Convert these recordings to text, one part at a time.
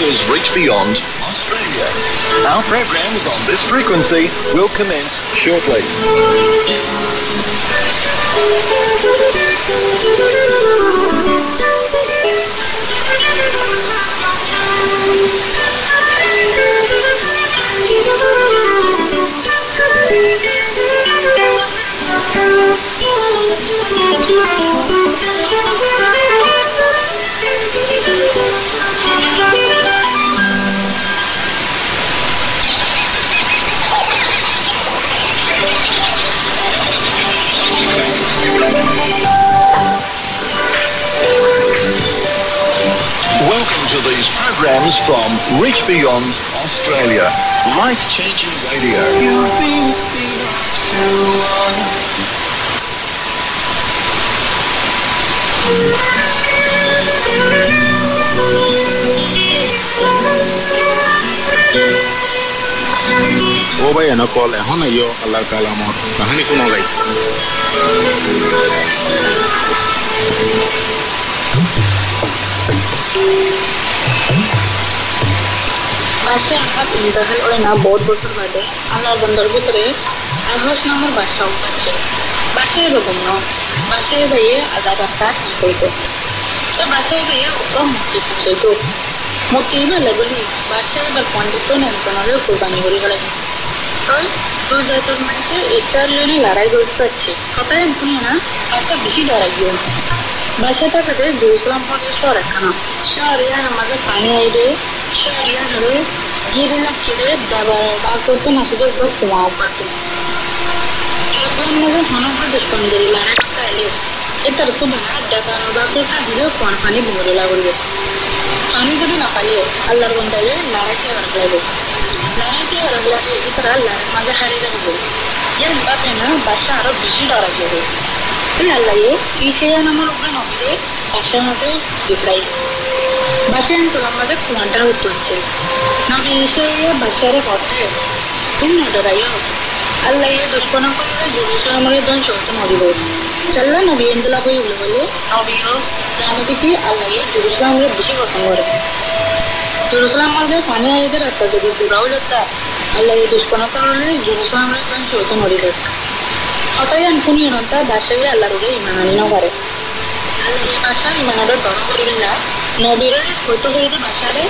Reach Beyond Australia. Our programs on this frequency will commence shortly. programs from Reach Beyond Australia. Life changing radio. You've been too long. অবাই এনেকল এখন ইয় আল্লাহ কালামত কাহিনী শুনো গাইছে ভাষা আমার interval ওই না, বহুত বছর বাদে। আমার বন্ধর ভিতরে আঘোষ নামের বাসা উঠাচ্ছে বাসায় এরকম ন বাসায় ভাইয়ে আদা বাসা চলতো তো বাসায় ভাইয়ে ওরা মূর্তি পৌঁছাইতো। মূর্তি বেলা বলি বাসায় বা পণ্ডিত একজনের কোরবানি করি গেলে। তই তোর জাতর মানুষে ঈশ্বর লোনে লড়াই করতে পারছে কথায় এমনি না বাসা বেশি লড়াই গিয়ে ভাষাটা পেটে জেরুসালাম পর্যন্ত শহর একখানা। শহরে আর আমাদের পানি আইবে, শহরে ধরে গিরে লাগছে বাকতো মাসিদের উপর কুয়া পারতো আমাদের হনকা দুষ্কন্দের লড়াই করতে আইলে এটার তো বানা দেখানো বাকতো তা দিলে কোয়ার পানি ভরে লাগবে পানি যদি না পাইলে আল্লাহর বন্ধাইলে লড়াইতে লাগবে লড়াইতে লাগলে এই তারা লড়াই মাঝে হারিয়ে যাবে এর বাপে না বাসা ಬಸಳೆಸುವಮ್ಮದ ಕುಮಾರ ಹುಟ್ಟುಚ್ಚೆ ನಮ್ಮ ಈಶ್ವರಯ್ಯ ಬಸರ ಕೊಟ್ಟೆ ಇನ್ನೊಡರಯ್ಯ ಅಲ್ಲಯ್ಯ ದುಷ್ಪಣಕ್ಕೊಂದು ದುರುಶ್ರಮದೊಂದು ಶೋಧ ಮಾಡಿಬೋದು ಚಲ್ಲ ನಾವು ಎಂದಲ ಪೋಯಿ ಉಳ್ಳವಲ್ಲು ನಾವು దానికి అల్లయ్య జురుసలాంలో బిసి కొట్టంగారు జురుసలాం మధ్య పని అయితే రక్కదు గురావులు వస్తా అల్లయ్య దుష్పణకాలని జురుసలాంలో దాన్ని శోతం అడిగారు অতই আনকুনি অনন্তা বাসায় আল্লাহরে ইমান আনিনও পারে আল্লাহ এই বাসা ইমানরে দরম করিলে না ನದಿರೆ হইতে ಬಸಾರೆ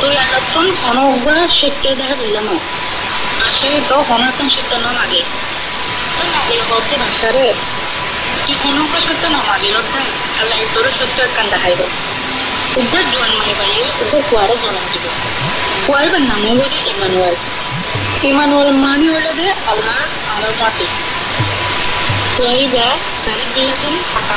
তুই আগাতন অনগ্রহ সত্য দেখা না। আসে তো হনাতন সেটে নাম আগে তো নাগে হতে ভাষারে কি অনগা সেটে নাম আগে লতাই আল্লাহ তোর সত্য কান দেখাইব উগ্র জন মানে কুয়ারে জন্ম দিব। কুয়ার বা নাম হলো ইমানুয়াল। ইমানুয়াল মানে হলো যে আল্লাহ আমার মাটি। তো বা তারিখ দিলাতেন ফাঁকা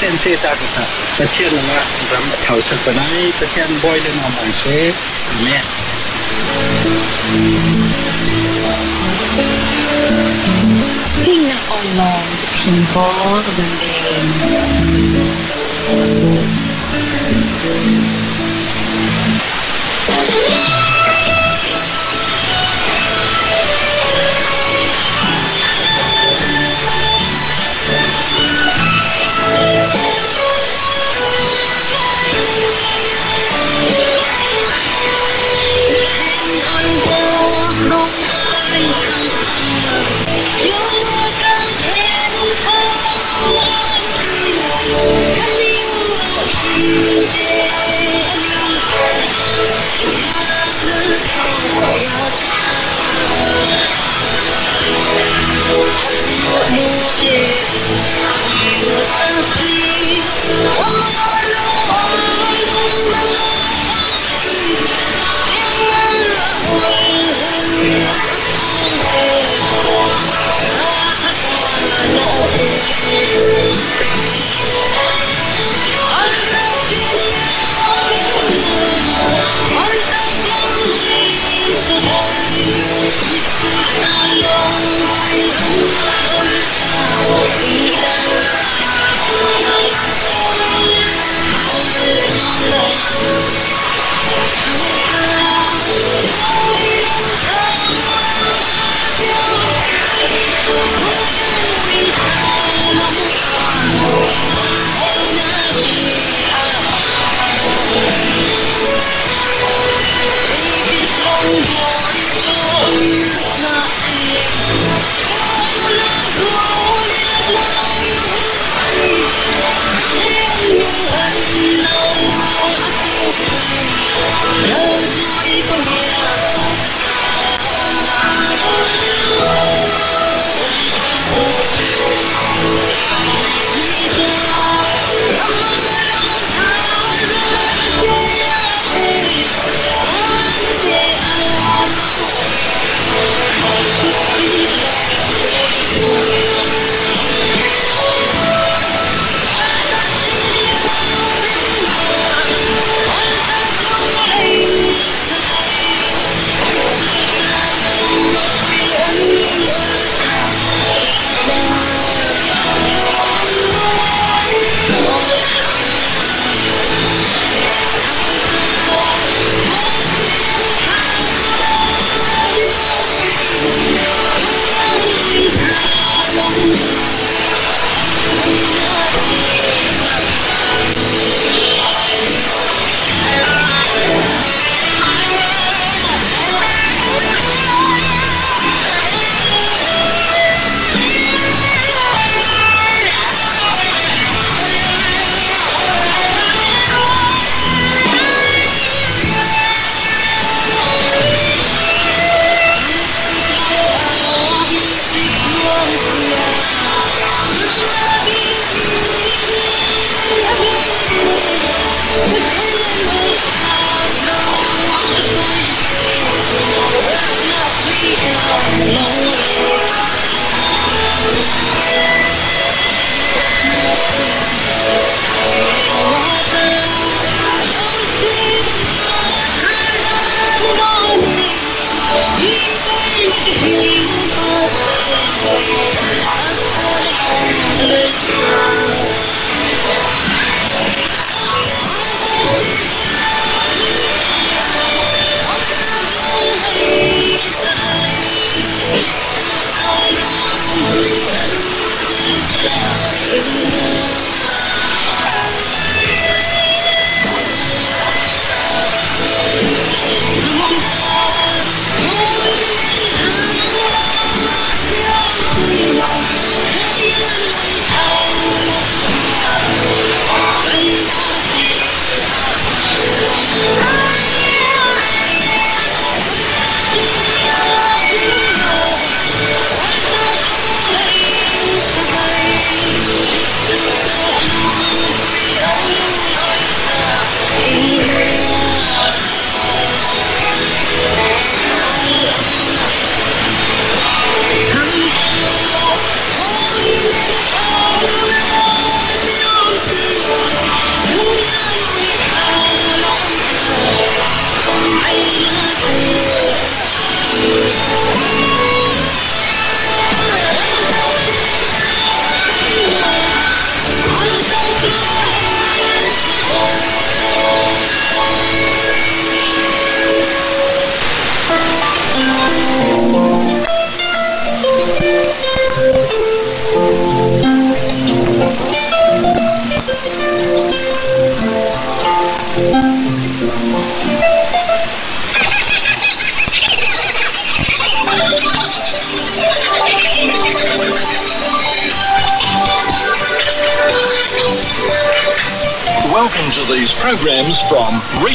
sense ta ta pachan nga ram thau sa panai pachan boy le na mai se amen Ting na on long, ting bo, the name.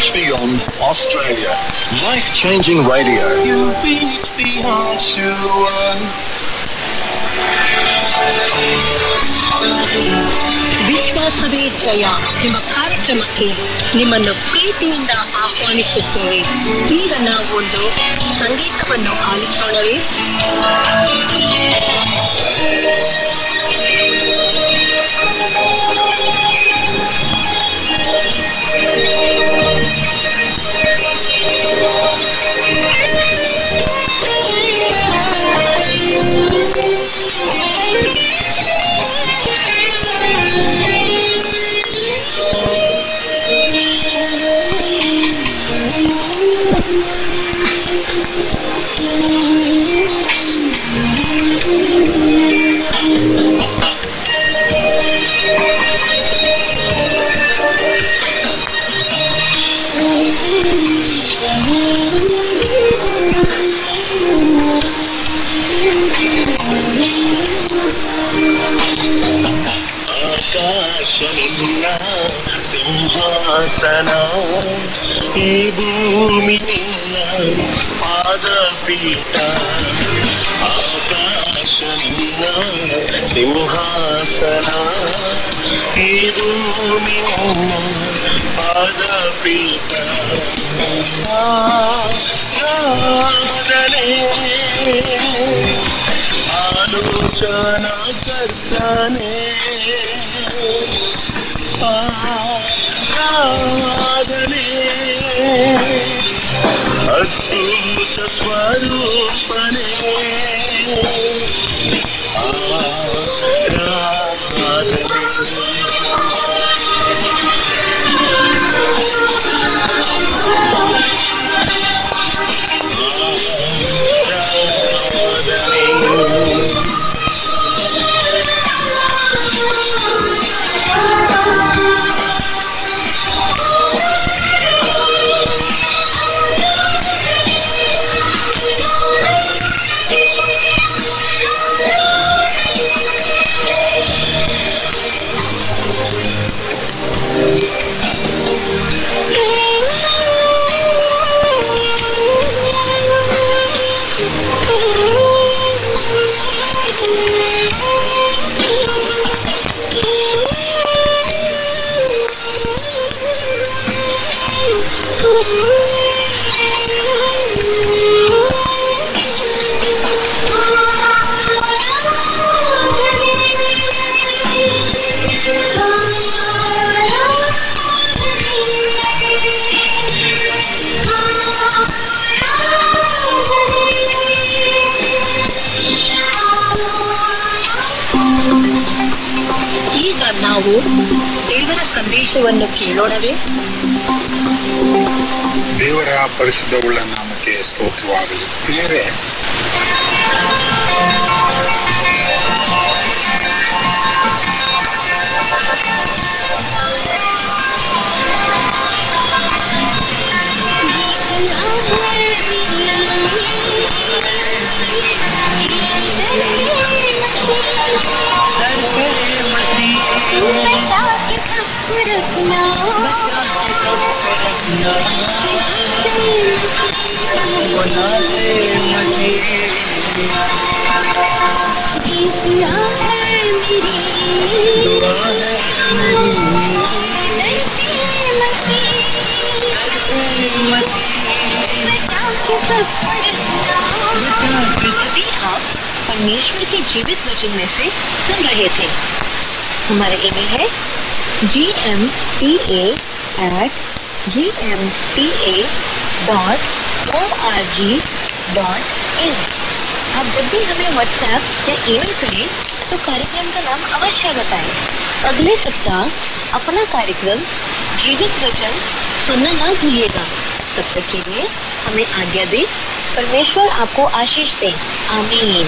Reach Beyond Australia. Life changing radio. You beat beyond to ವಿಶ್ವಾಸವೇ ಜಯ ಎಂಬ ಕಾರ್ಯಕ್ರಮಕ್ಕೆ ನಿಮ್ಮನ್ನು ಪ್ರೀತಿಯಿಂದ ಆಹ್ವಾನಿಸುತ್ತೇವೆ ಈಗ ನಾವು ಒಂದು ಸಂಗೀತವನ್ನು ಆಲಿಸೋಣವೇ ఈ భూమి నిన్న పాదపీట ఆకాశం సింహాసన ఈ భూమి నిన్న పాదపీట ఆలోచన కర్తనే अद्भुत स्वरूपने ಸಂದೇಶವನ್ನು ಕೇಳೋಣವೇ ದೇವರ ಪರಿಶುದ್ಧವುಳ್ಳ ನಾಮಕ್ಕೆ ಸ್ತೋತ್ರವಾಗಲಿ. ಪ್ರಿಯರೇ परमेश्वर के जीवित वचन में से सुन रहे थे हमारा ईमेल है G M T at G M T A dot O dot in आप जब भी हमें व्हाट्सएप या ईमेल करें तो कार्यक्रम का नाम अवश्य बताएँ। अगले सप्ताह अपना कार्यक्रम जीवित वचन सुनना ना भूलिएगा। तब तक के लिए हमें आज्ञा दे, परमेश्वर आपको आशीष दे। आमीन।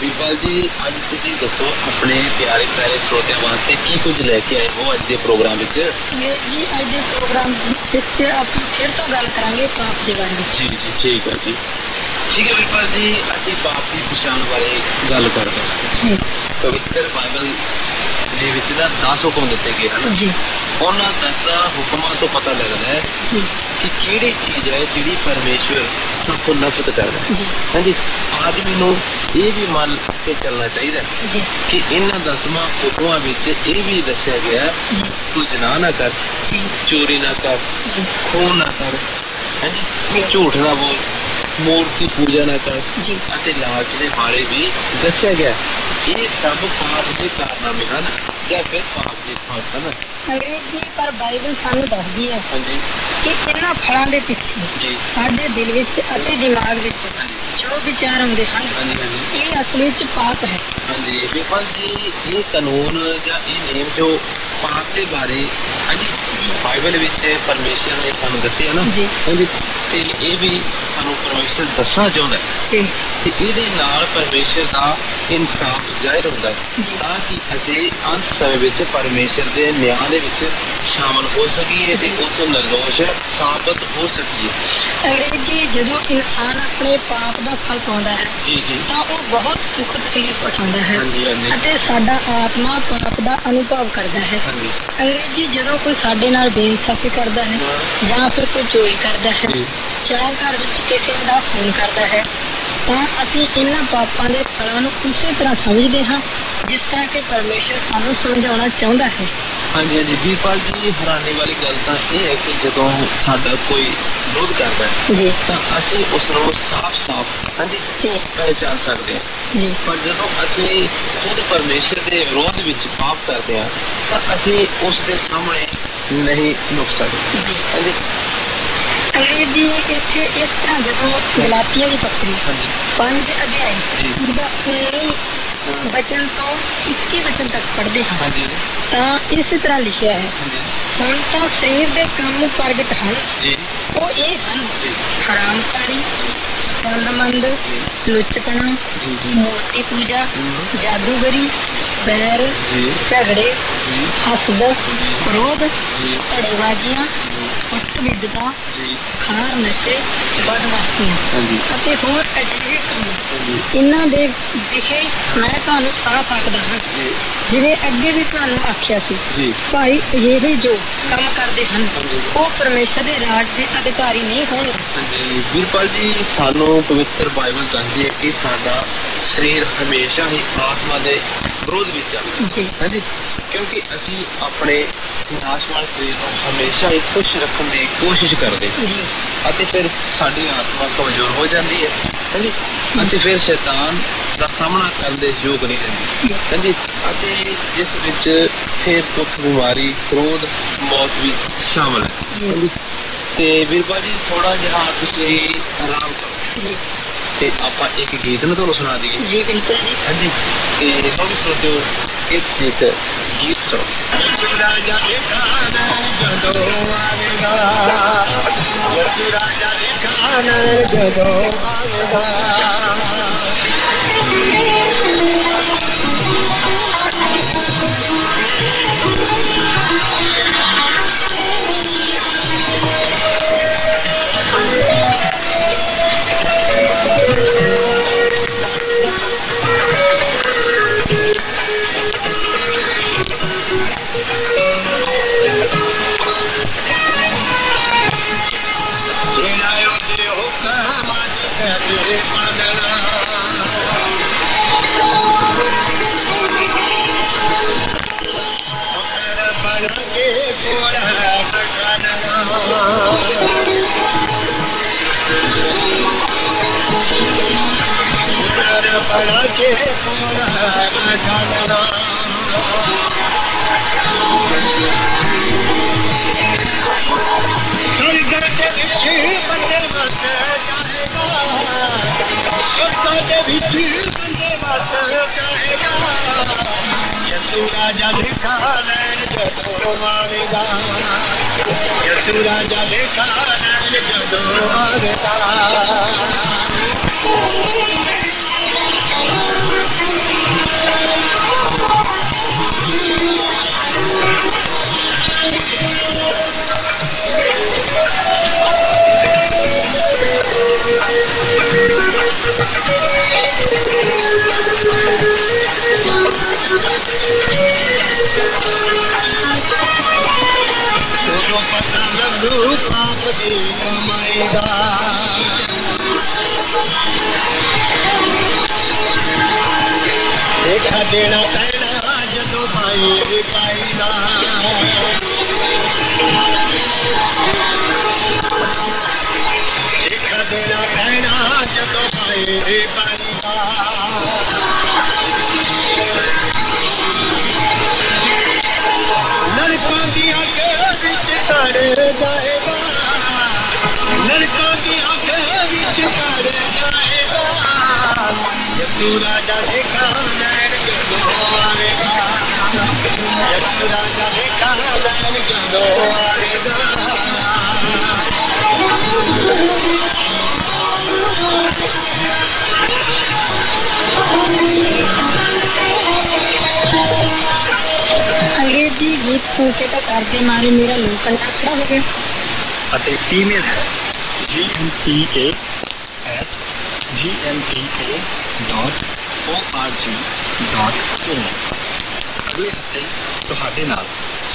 ਵੀਰਪਾਲ ਜੀ ਅੱਜ ਤੁਸੀਂ ਦੱਸੋ ਆਪਣੇ ਪਿਆਰੇ ਪਿਆਰੇ ਸਰੋਤਿਆਂ ਵਾਸਤੇ ਕੀ ਕੁਝ ਲੈ ਕੇ ਆਏ ਹੋ ਅੱਜ ਦੇ ਪ੍ਰੋਗਰਾਮ ਵਿੱਚ ਇਹ ਜੀ ਅੱਜ ਦੇ ਪ੍ਰੋਗਰਾਮ ਵਿੱਚ ਆਪਾਂ ਫਿਰ ਤੋਂ ਗੱਲ ਕਰਾਂਗੇ ਪਾਪ ਦੇ ਬਾਰੇ ਵਿੱਚ ਜੀ ਜੀ ਠੀਕ ਹੈ ਜੀ ਠੀਕ ਹੈ ਵੀਰਪਾਲ ਜੀ ਅਸੀਂ ਪਾਪ ਦੀ ਪਛਾਣ ਬਾਰੇ ਗੱਲ ਕਰਦੇ ਹਾਂ ਜੀ ਪਵਿੱਤਰ ਬਾਈਬਲ ਦੇ ਵਿੱਚ ਨਾ 10 ਹੁਕਮ ਦਿੱਤੇ ਗਏ ਹਨ। ਜੀ। ਉਹਨਾਂ 10 ਹੁਕਮਾਂ ਤੋਂ ਪਤਾ ਲੱਗਦਾ ਹੈ ਜੀ। ਕਿ ਕਿਹੜੀ ਚੀਜ਼ ਹੈ ਜਿਹੜੀ ਪਰਮੇਸ਼ਵਰ ਸਭ ਤੋਂ ਨਫ਼ਰਤ ਕਰਦਾ ਹੈ। ਜੀ। ਹਾਂਜੀ। ਆਦਮੀ ਨੂੰ ਇਹ ਵੀ ਮੰਨ ਕੇ ਚੱਲਣਾ ਚਾਹੀਦਾ ਹੈ ਜੀ। ਕਿ ਇਹਨਾਂ ਦਸਵਾਂ ਹੁਕਮਾਂ ਵਿੱਚ ਇਹ ਵੀ ਦੱਸਿਆ ਗਿਆ ਤੂੰ ਜਨਾ ਨਾ ਕਰ ਜੀ। ਚੋਰੀ ਨਾ ਕਰ ਜੀ। ਖੂਨ ਨਾ ਕਰ। ਹਾਂਜੀ। ਝੂਠ ਨਾ ਬੋਲ ਮੂਰਤੀ ਪੂਜਾ ਨਾ ਕਰ ਜੀ। ਅਤੇ ਲਾਲਚ ਦੇ ਬਾਰੇ ਵੀ ਦੱਸਿਆ ਗਿਆ। ਇਹ ਸਭ ਪਾਪ ਦੇ ਕਾਰਨਾਮੇ ਹਨ। ਪਾਪ ਦੇ ਫਲ ਹਨ ਅੰਗਰੇਜ਼ੀ ਪਰ ਬਾਈਬਲ ਸਾਨੂੰ ਦੱਸਦੀ ਹੈ ਹਾਂਜੀ। ਕਿ ਇਹਨਾਂ ਫਲਾਂ ਦੇ ਪਿੱਛੇ ਜੀ। ਸਾਡੇ ਦਿਲ ਵਿੱਚ ਅਤੇ ਦਿਮਾਗ ਵਿੱਚ ਜੋ ਵਿਚਾਰ ਆਉਂਦੇ ਹਨ ਹਾਂਜੀ ਹਾਂਜੀ। ਇਹ ਅਸਲ ਵਿੱਚ ਪਾਪ ਹੈ। ਹਾਂਜੀ ਬਿਪਲ ਜੀ ਇਹ ਕਾਨੂੰਨ ਜਾਂ ਇਹ ਨੇਮ ਜੋ ਪਾਪ ਦੇ ਬਾਰੇ ਹਾਂਜੀ ਬਾਈਬਲ ਵਿੱਚ ਪਰਮੇਸ਼ਰ ਨੇ ਸਾਨੂੰ ਦੱਸਿਆ ਨਾ ਜੀ। ਤੇ ਇਹ ਵੀ ਸਾਨੂੰ ਪਰਮੇਸ਼ਰ ਦੱਸਣਾ ਚਾਹੁੰਦਾ ਹੈ ਜੀ। ਤੇ ਇਹਦੇ ਨਾਲ ਪਰਮੇਸ਼ਰ ਦਾ ਇਨਸਾਫ ਜ਼ਾਹਿਰ ਹੁੰਦਾ ਹੈ। ਤਾਂ ਕਿ ਅਸੀਂ ਅੰਤ ਸਮੇਂ ਵਿੱਚ ਪਰਮੇਸ਼ਰ ਦੇ ਨਿਆਂ ਦੇ ਵਿੱਚ ਸ਼ਾਮਲ ਹੋ ਸਕੀਏ ਤੇ ਉਸ ਨਿਰਦੋਸ਼ ਸਾਬਤ ਹੋ ਸਕੀਏ। ਅੰਗਰੇਜ਼ੀ ਜਦੋਂ ਇਨਸਾਨ ਆਪਣੇ ਪਾਪ ਦਾ ਫਲ ਪਾਉਂਦਾ ਹੈ ਜੀ ਜੀ। ਤਾਂ ਉਹ ਬਹੁਤ ਦੁੱਖ ਤਕਲੀਫ ਉਠਾਉਂਦਾ ਹੈ ਅਤੇ ਸਾਡਾ ਆਤਮਾ ਪਾਪ ਦਾ ਅਨੁਭਵ ਕਰਦਾ ਹੈ। ਅੰਗਰੇਜ਼ੀ ਜਦੋਂ ਕੋਈ ਸਾਡੇ ਨਾਲ ਬੇਇਨਸਾਫੀ ਕਰਦਾ ਹੈ ਜਾਂ ਫਿਰ ਕੋਈ ਚੋਰੀ ਕਰਦਾ ਹੈ। ਜਾਂ ਘਰ ਵਿੱਚ ਕਿਸੇ ਦਾ ਖੂਨ ਕਰਦਾ ਹੈ ਤਾਂ ਅਸੀਂ ਇਹਨਾਂ ਪਾਪਾਂ ਦੇ ਫਲਾਂ ਨੂੰ ਉਸੇ ਤਰ੍ਹਾਂ ਸਮਝਦੇ ਹਾਂ ਜਿਸ ਤਰ੍ਹਾਂ ਕਿ ਪਰਮੇਸ਼ਰ ਸਾਨੂੰ ਸਮਝਾਉਣਾ ਚਾਹੁੰਦਾ ਹੈ। ਹਾਂਜੀ ਹਾਂਜੀ। ਵੀਰਪਾਲ ਜੀ ਹੈਰਾਨੀ ਵਾਲੀ ਗੱਲ ਤਾਂ ਇਹ ਹੈ ਕਿ ਜਦੋਂ ਸਾਡਾ ਕੋਈ ਵਿਰੋਧ ਕਰਦਾ ਹੈ ਜੀ। ਤਾਂ ਅਸੀਂ ਉਸ ਨੂੰ ਸਾਫ਼-ਸਾਫ਼ ਹਾਂਜੀ ਪਹਿਚਾਨ ਸਕਦੇ ਹਾਂ। ਜੀ। ਪਰ ਜਦੋਂ ਅਸੀਂ ਖੁਦ ਪਰਮੇਸ਼ਰ ਦੇ ਵਿਰੋਧ ਵਿੱਚ ਪਾਪ ਕਰਦੇ ਹਾਂ ਤਾਂ ਅਸੀਂ ਉਸ ਦੇ ਸਾਹਮਣੇ ਨਹੀਂ ਲੁਕ ਸਕਦੇ। ਜੀ। ਹਾਂਜੀ। ਅੰਗਰੇਜ਼ੀ ਇੱਥੇ ਇਸ ਤਰ੍ਹਾਂ ਜਦੋਂ ਗਲਾਤੀਆਂ ਦੀ ਪੱਤਰੀ ਹਾਂਜੀ ਪੰਜ ਅਧਿਆਇ ਜੀ। ਜਿਹਦਾ 19 ਵਚਨ ਤੋਂ 21 ਵਚਨ ਤੱਕ ਪੜ੍ਹਦੇ ਹਾਂ ਹਾਂਜੀ ਤਾਂ ਇਸੇ ਤਰ੍ਹਾਂ ਲਿਖਿਆ ਹੈ ਹਾਂਜੀ ਹੁਣ ਤਾਂ ਸਰੀਰ ਦੇ ਕੰਮ ਪ੍ਰਗਟ ਹਨ ਜੀ ਉਹ ਇਹ ਹਨ ਜੀ ਹਰਾਮਕਾਰੀ ਬੰਦਮੰਦ ਲੁੱਚਪਣਾ ਜੀ ਜੀ ਮੂਰਤੀ ਪੂਜਾ ਹਮ। ਜਾਦੂਗਰੀ ਬੈਰ ਜੀ ਝਗੜੇ ਜੀ ਹਸਦ ਕ੍ਰੋਧ ਜੀ ਧੜੇਬਾਜ਼ੀਆਂ ਉੱਟ ਵਿਦਤਾ ਖਾਰ ਨਸ਼ੇ ਬਦਮਸਤੀਆਂ ਹਾਂਜੀ। ਅਤੇ ਹੋਰ ਅਜਿਹੇ ਕੰਮ ਇਹਨਾਂ ਦੇ ਵਿਖੇ ਮੈਂ ਤੁਹਾਨੂੰ ਸਾਫ਼ ਆਖਦਾ ਹਾਂ। ਜਿਵੇਂ ਅੱਗੇ ਵੀ ਤੁਹਾਨੂੰ ਆਖਿਆ ਸੀ ਭਾਈ ਇਹ ਜੋ ਕੰਮ ਕਰਦੇ ਹਨ। ਉਹ ਪਰਮੇਸ਼ਰ ਦੇ ਰਾਜ ਦੇ ਅਧਿਕਾਰੀ ਨਹੀਂ ਹੋਣਗੇ। ਹਾਂਜੀ। ਵੀਰਪਾਲ ਜੀ ਸਾਨੂੰ ਪਵਿੱਤਰ ਬਾਈਬਲ ਦੱਸਦੀ ਹੈ ਕਿ ਸਾਡਾ ਸਰੀਰ ਹਮੇਸ਼ਾ ਹੀ ਆਤਮਾ ਦੇ ਵਿਰੋਧ ਵਿੱਚ ਜੀ। ਹਾਂਜੀ। ਕਿਉਂਕਿ ਅਸੀਂ ਆਪਣੇ ਨਾਸ਼ਵਾਨ ਸਰੀਰ ਨੂੰ ਹਮੇਸ਼ਾ ਹੀ ਖੁਸ਼ ਰੱਖਣ ਦੀ ਕੋਸ਼ਿਸ਼ ਕਰਦੇ। ਜੀ ਅਤੇ ਫਿਰ ਸਾਡੀ ਆਤਮਾ ਕਮਜ਼ੋਰ ਹੋ ਜਾਂਦੀ ਹੈ। ਹਾਂਜੀ। ਅਤੇ ਫਿਰ ਸ਼ੈਤਾਨ ਦਾ ਸਾਹਮਣਾ ਕਰਨ ਦੇ ਯੋਗ ਨਹੀਂ ਰਹਿੰਦੀ। ਹਾਂਜੀ। ਅਤੇ ਜਿਸ ਵਿੱਚ ਫਿਰ ਦੁੱਖ ਬਿਮਾਰੀ ਕ੍ਰੋਧ ਮੌਤ ਵੀ ਸ਼ਾਮਲ ਹੈ। ਤੇ ਵੀਰਪਾ ਜੀ ਥੋੜਾ ਜਿਹਾ ਤੁਸੀਂ ਆਰਾਮ ਕਰੋ। ਜੀ। ਤੇ ਆਪਾਂ ਇੱਕ ਗੀਤ ਨੂੰ ਤੁਹਾਨੂੰ ਸੁਣਾ ਦਈਏ। ਜੀ ਬਿਲਕੁਲ ਜੀ। ਹਾਂਜੀ। ਤੇ ਸਭ ਸਰੋਤਿਓ गीत गीत है गीत सुनो जदों आवेगा राजा देखा नैन जदो आवेगा यसु राजा देखा नैन जदो आवेगा देना कहना जदो भाई पाएगा देखा देना कहना जदो भाई पाएगा लड़कों की आँखें बिच जाएगा लड़कों की आँखें बिच जाएगा यसु राजा अंग्रेज़ी गीत तो मारे मेरा लोकलना खड़ा हो गया। अतः फीमेल है। G M P at G M P A dot O R G dot in अगले हफ़्ते ਤੁਹਾਡੇ ਨਾਲ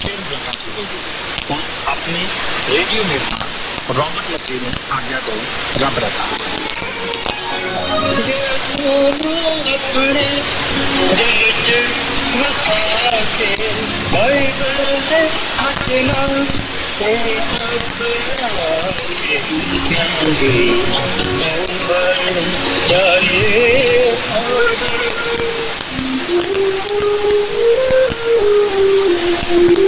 ਫਿਰ ਮੁਲਾਕਾਤ ਹੋਵੇਗੀ ਹੁਣ ਆਪਣੇ ਰੇਡੀਓ ਨਿਰਮਾਣ ਰੌਣਕ ਲੱਗੀ ਨੇ ਆਗਿਆ ਤੋਂ ਰੱਬ ਰੱਖਾ ਆਪਣੇ ਦਿਲ ਚ ਵਸਾ ਕੇ ਬਾਈਬਲ ਦੇ ਅੱਗੇ ਨਾਲ ਤੇਰੀ ਤਪਨਾ ਇਹ ਕਹਿੰਦੀ ਨੰਬਰ ਜਾਏ ਆਦਰ Thank you.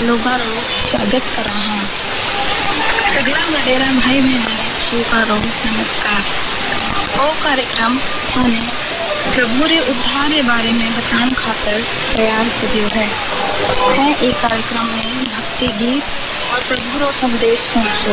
लोगारो स्वागत कर हूँ। सगला वडेरा भाई बहन स्वीकारो नमस्कार। वो कार्यक्रम मैंने प्रभु रे उद्धार के बारे में बताने खातर तैयार करियो है। मैं एक कार्यक्रम में भक्ति गीत और प्रभु रो संदेश सुनसो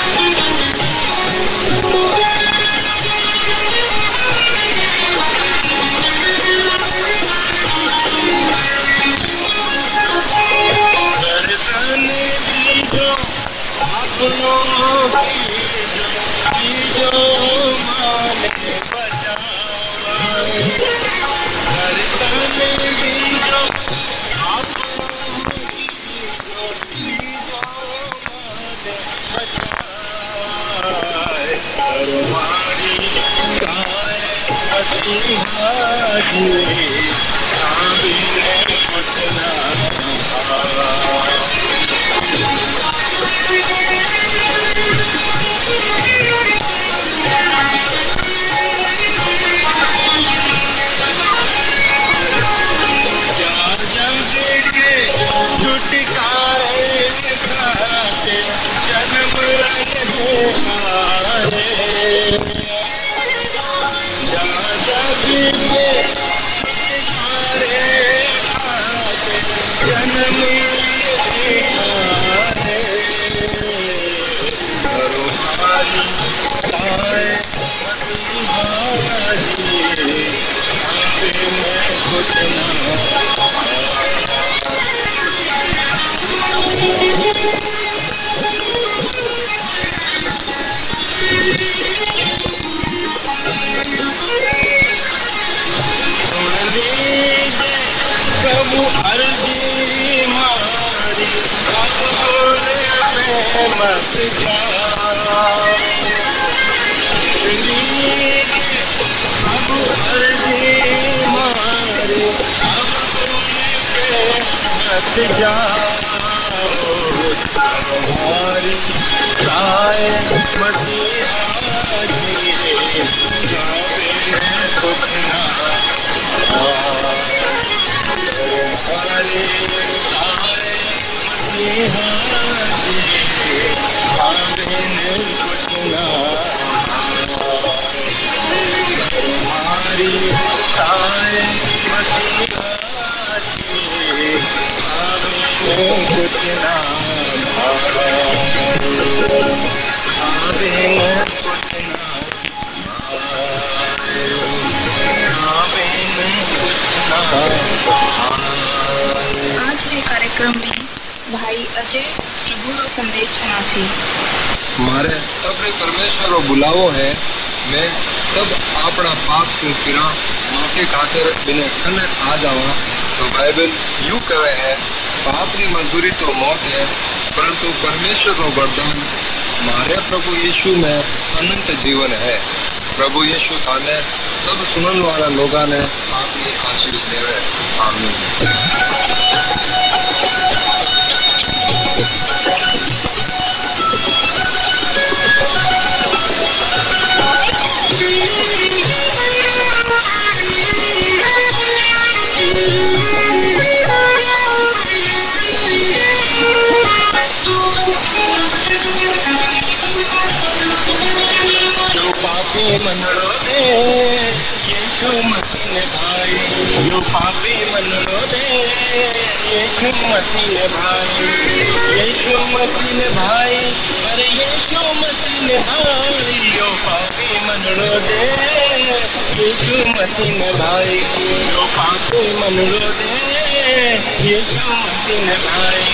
Thank you. मत जाओ हमारी साय मसीहा भाई अजय प्रभु रो संदेश सुनासी મારે તમને પરમેશ્વરનો બુલાવો હે मैं तब अपना पाप से फिरा माफी खातिर बिने खने आ जावा तो बाइबल यूं कहे है पाप की मजदूरी तो मौत है परंतु परमेश्वर नो वरदान मारे प्रभु यीशु में अनंत जीवन है प्रभु यीशु थाने सब सुनन वाला लोगा ने आपकी आशीष देवे आमीन जो पापी मन रोते यीशु मसीह ने भाई जो पापी मन रोते यीशु मसीह ने भाई यीशु मसीह ने भाई अरे यीशु मसीह ने भाई जो पापी मन रोते यीशु मसीह ने भाई जो पापी मन रोते यीशु मसीह ने भाई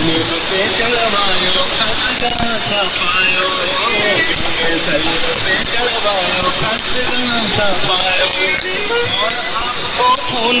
मैं सलीब पे चलवायो खतरा सफायो मैं सलीब पे चलवायो खतरा सफायो और आपको खून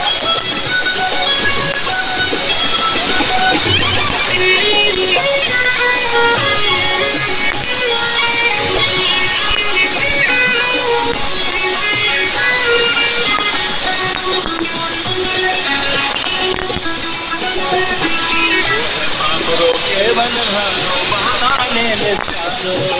मैंने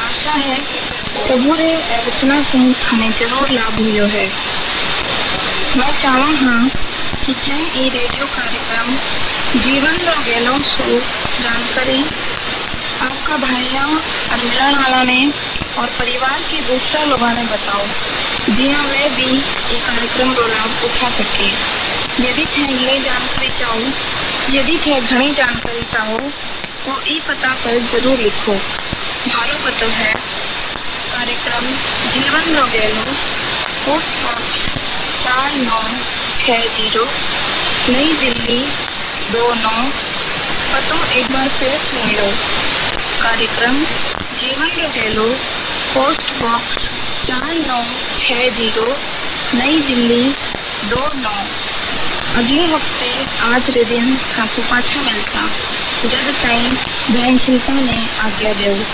आशा है प्रभु रे रचना सिंह हमें ज़रूर लाभ मिलो है। मैं चाहवा हाँ कि मैं ये रेडियो कार्यक्रम, जीवन रो गेलो सो जानकारी आपका भाइया और मिलन वाला ने और परिवार के दूसरा लोगों ने बताओ हाँ वे भी ये कार्यक्रम रो लाभ उठा सके। यदि थे नई जानकारी चाहो, यदि थे घनी जानकारी चाहो तो ई पता पर ज़रूर लिखो। मारो पतो है, कार्यक्रम जीवन रो गेलो पोस्ट बॉक्स चार नौ छः ज़ीरो, नई दिल्ली दो नौ, पतो एक बार फिर सुन लो। कार्यक्रम जीवन रो गेलो पोस्ट बॉक्स चार नौ छः ज़ीरो, नई दिल्ली, दो नौ। अगले हफ़्ते आज रे दिन खासू पाछा मिलता। जब टाइम बहन शिल्पा ने आज्ञा देव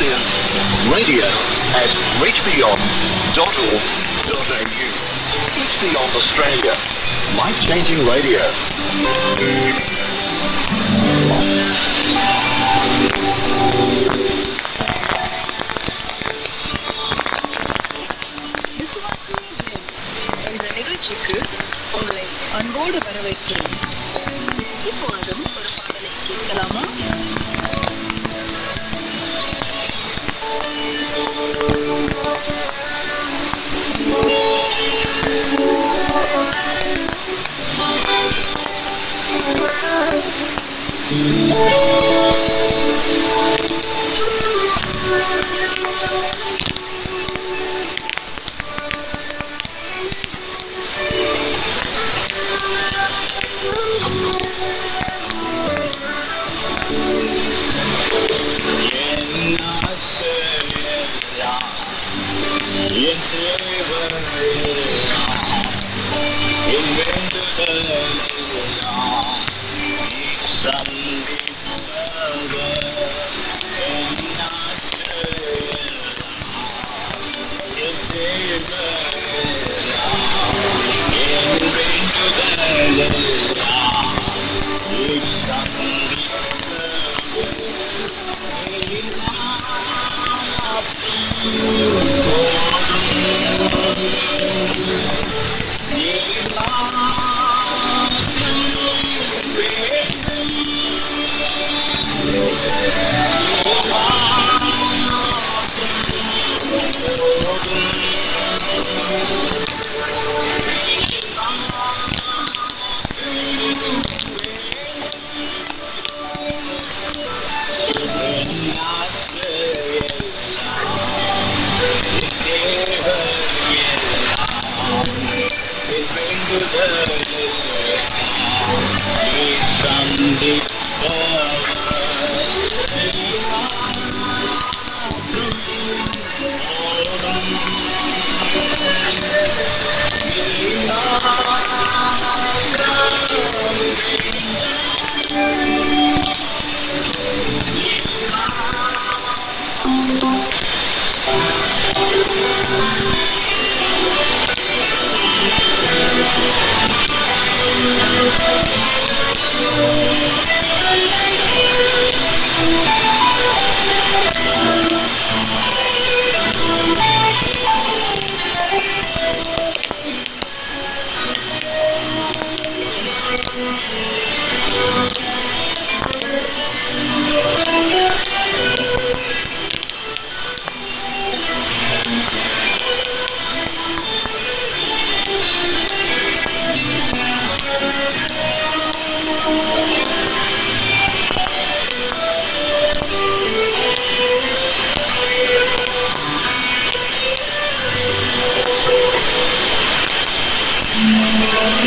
is radio at reachbeyond.org.au. Reach Beyond Australia, life-changing radio. ಅನ್ಬೋರ್ಡ್ Música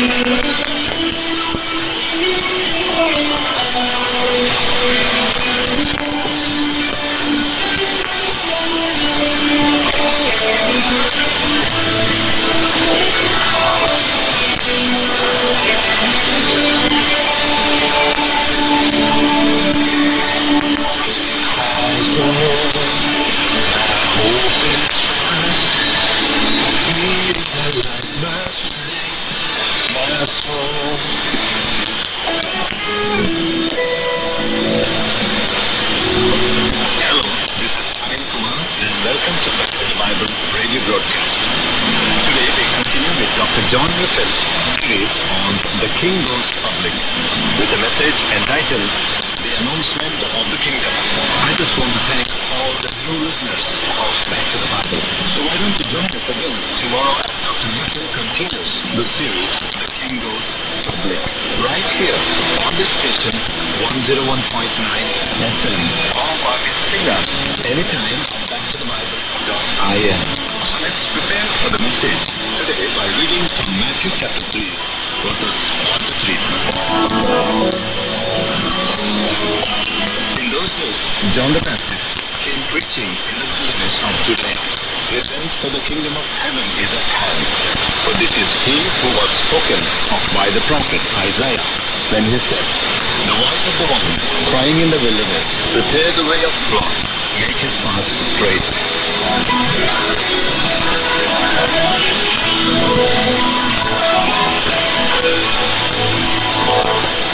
Thank you. King Goes Public with a message entitled The Announcement of the Kingdom. I just want to thank all the new listeners of Back to the Bible. So why don't you join us again tomorrow as Dr. Riffel continues the series The King Goes Public right here on this station 101.9 FM or by visiting us anytime on backtothebible.in. So let's prepare for the message today by reading from Matthew chapter 3 verses 1 to 3. In those days, John the Baptist came preaching in the wilderness of Judea. Repent, for the kingdom of heaven is at hand. For this is he who was spoken of by the prophet Isaiah when he said, The voice of the one crying in the wilderness, Prepare the way of the Lord, make his paths straight. God Thank you.